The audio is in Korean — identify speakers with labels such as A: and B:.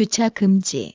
A: 주차 금지.